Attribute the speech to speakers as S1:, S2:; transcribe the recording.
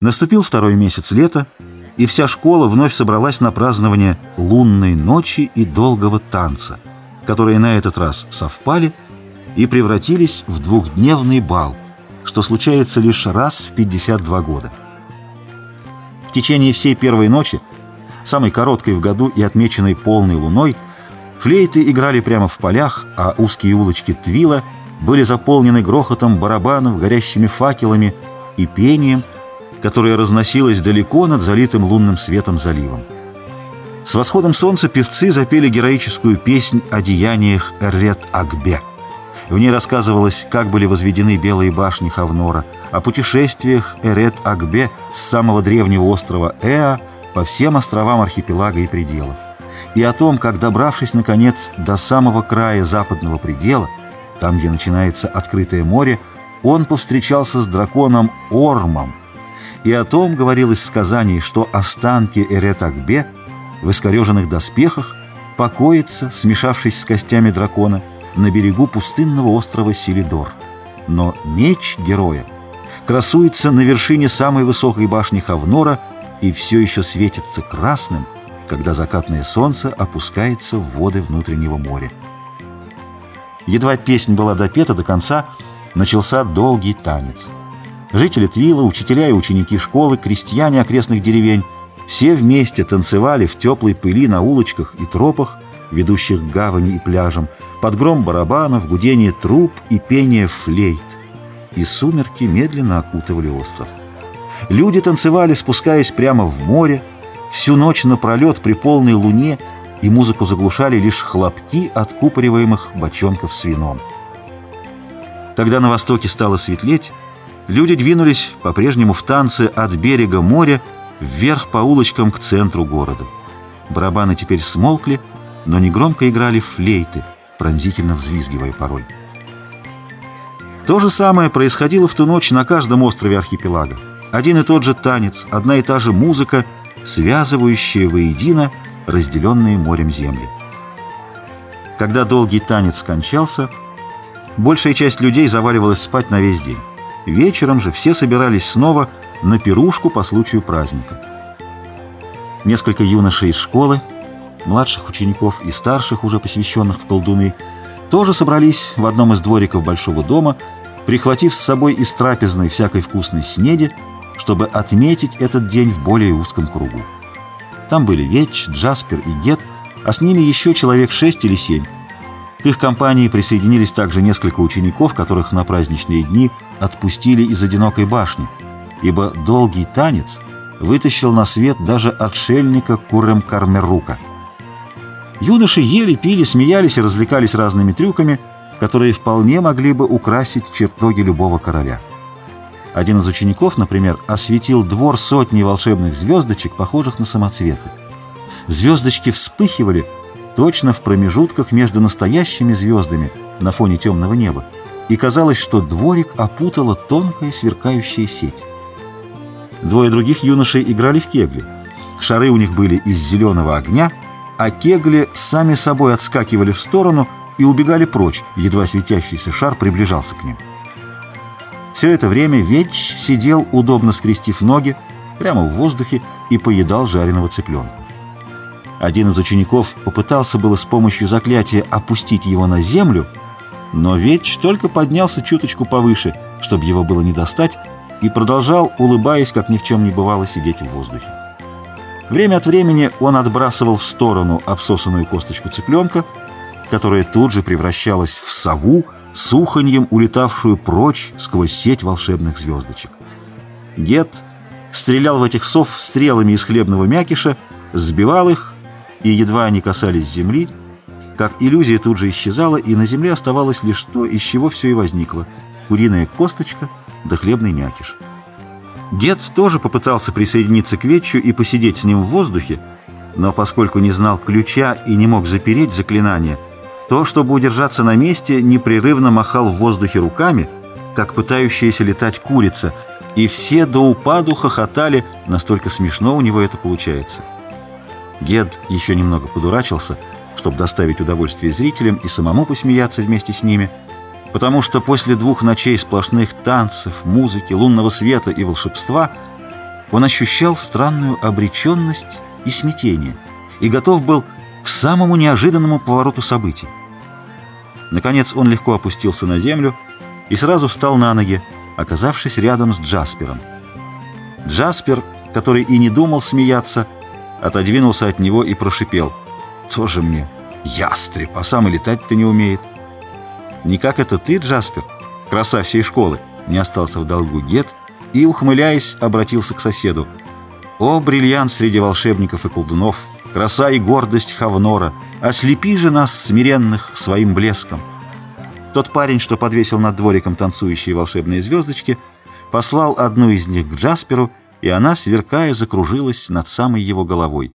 S1: Наступил второй месяц лета, и вся школа вновь собралась на празднование лунной ночи и долгого танца, которые на этот раз совпали и превратились в двухдневный бал, что случается лишь раз в 52 года. В течение всей первой ночи, самой короткой в году и отмеченной полной луной, флейты играли прямо в полях, а узкие улочки Твила были заполнены грохотом барабанов, горящими факелами и пением, которое разносилось далеко над залитым лунным светом заливом. С восходом солнца певцы запели героическую песнь о деяниях Эрет-Акбе. В ней рассказывалось, как были возведены белые башни Хавнора, о путешествиях Эрет-Акбе с самого древнего острова Эа по всем островам архипелага и пределов, и о том, как, добравшись, наконец, до самого края западного предела, там, где начинается открытое море, он повстречался с драконом Ормом, и о том говорилось в сказании, что останки Эрет-Акбе в искореженных доспехах покоятся, смешавшись с костями дракона, на берегу пустынного острова Силидор. Но меч героя красуется на вершине самой высокой башни Хавнора и все еще светится красным, когда закатное солнце опускается в воды внутреннего моря. Едва песнь была допета до конца, начался долгий танец – Жители Твила, учителя и ученики школы, крестьяне окрестных деревень все вместе танцевали в теплой пыли на улочках и тропах, ведущих к гавани и пляжам, под гром барабанов, гудение труб и пение флейт. И сумерки медленно окутывали остров. Люди танцевали, спускаясь прямо в море, всю ночь напролет при полной луне, и музыку заглушали лишь хлопки откупориваемых бочонков с вином. Когда на востоке стало светлеть, Люди двинулись по-прежнему в танце от берега моря вверх по улочкам к центру города. Барабаны теперь смолкли, но негромко играли флейты, пронзительно взвизгивая порой. То же самое происходило в ту ночь на каждом острове архипелага. Один и тот же танец, одна и та же музыка, связывающая воедино разделенные морем земли. Когда долгий танец кончался, большая часть людей заваливалась спать на весь день. Вечером же все собирались снова на пирушку по случаю праздника. Несколько юношей из школы, младших учеников и старших, уже посвященных в колдуны, тоже собрались в одном из двориков большого дома, прихватив с собой из трапезной всякой вкусной снеди, чтобы отметить этот день в более узком кругу. Там были Веч, Джаспер и Гет, а с ними еще человек шесть или семь. К их компании присоединились также несколько учеников, которых на праздничные дни отпустили из одинокой башни, ибо долгий танец вытащил на свет даже отшельника Курем Кармерука. Юноши ели, пили, смеялись и развлекались разными трюками, которые вполне могли бы украсить чертоги любого короля. Один из учеников, например, осветил двор сотни волшебных звездочек, похожих на самоцветы. Звездочки вспыхивали, точно в промежутках между настоящими звездами на фоне темного неба, и казалось, что дворик опутала тонкая сверкающая сеть. Двое других юношей играли в кегли. Шары у них были из зеленого огня, а кегли сами собой отскакивали в сторону и убегали прочь, едва светящийся шар приближался к ним. Все это время Веч сидел, удобно скрестив ноги, прямо в воздухе и поедал жареного цыпленка. Один из учеников попытался было с помощью заклятия опустить его на землю, но Веч только поднялся чуточку повыше, чтобы его было не достать, и продолжал, улыбаясь, как ни в чем не бывало, сидеть в воздухе. Время от времени он отбрасывал в сторону обсосанную косточку цыпленка, которая тут же превращалась в сову, суханьем улетавшую прочь сквозь сеть волшебных звездочек. Гет стрелял в этих сов стрелами из хлебного мякиша, сбивал их и едва они касались земли, как иллюзия тут же исчезала, и на земле оставалось лишь то, из чего все и возникло — куриная косточка да хлебный мякиш. Дед тоже попытался присоединиться к Ветчу и посидеть с ним в воздухе, но поскольку не знал ключа и не мог запереть заклинание, то, чтобы удержаться на месте, непрерывно махал в воздухе руками, как пытающаяся летать курица, и все до упаду хохотали, настолько смешно у него это получается. Гед еще немного подурачился, чтобы доставить удовольствие зрителям и самому посмеяться вместе с ними, потому что после двух ночей сплошных танцев, музыки, лунного света и волшебства он ощущал странную обреченность и смятение и готов был к самому неожиданному повороту событий. Наконец он легко опустился на землю и сразу встал на ноги, оказавшись рядом с Джаспером. Джаспер, который и не думал смеяться, отодвинулся от него и прошипел. «Тоже мне ястреб, а сам летать-то не умеет». «Не как это ты, Джаспер, краса всей школы?» Не остался в долгу Гет и, ухмыляясь, обратился к соседу. «О, бриллиант среди волшебников и колдунов! Краса и гордость Хавнора! Ослепи же нас, смиренных, своим блеском!» Тот парень, что подвесил над двориком танцующие волшебные звездочки, послал одну из них к Джасперу, и она, сверкая, закружилась над самой его головой.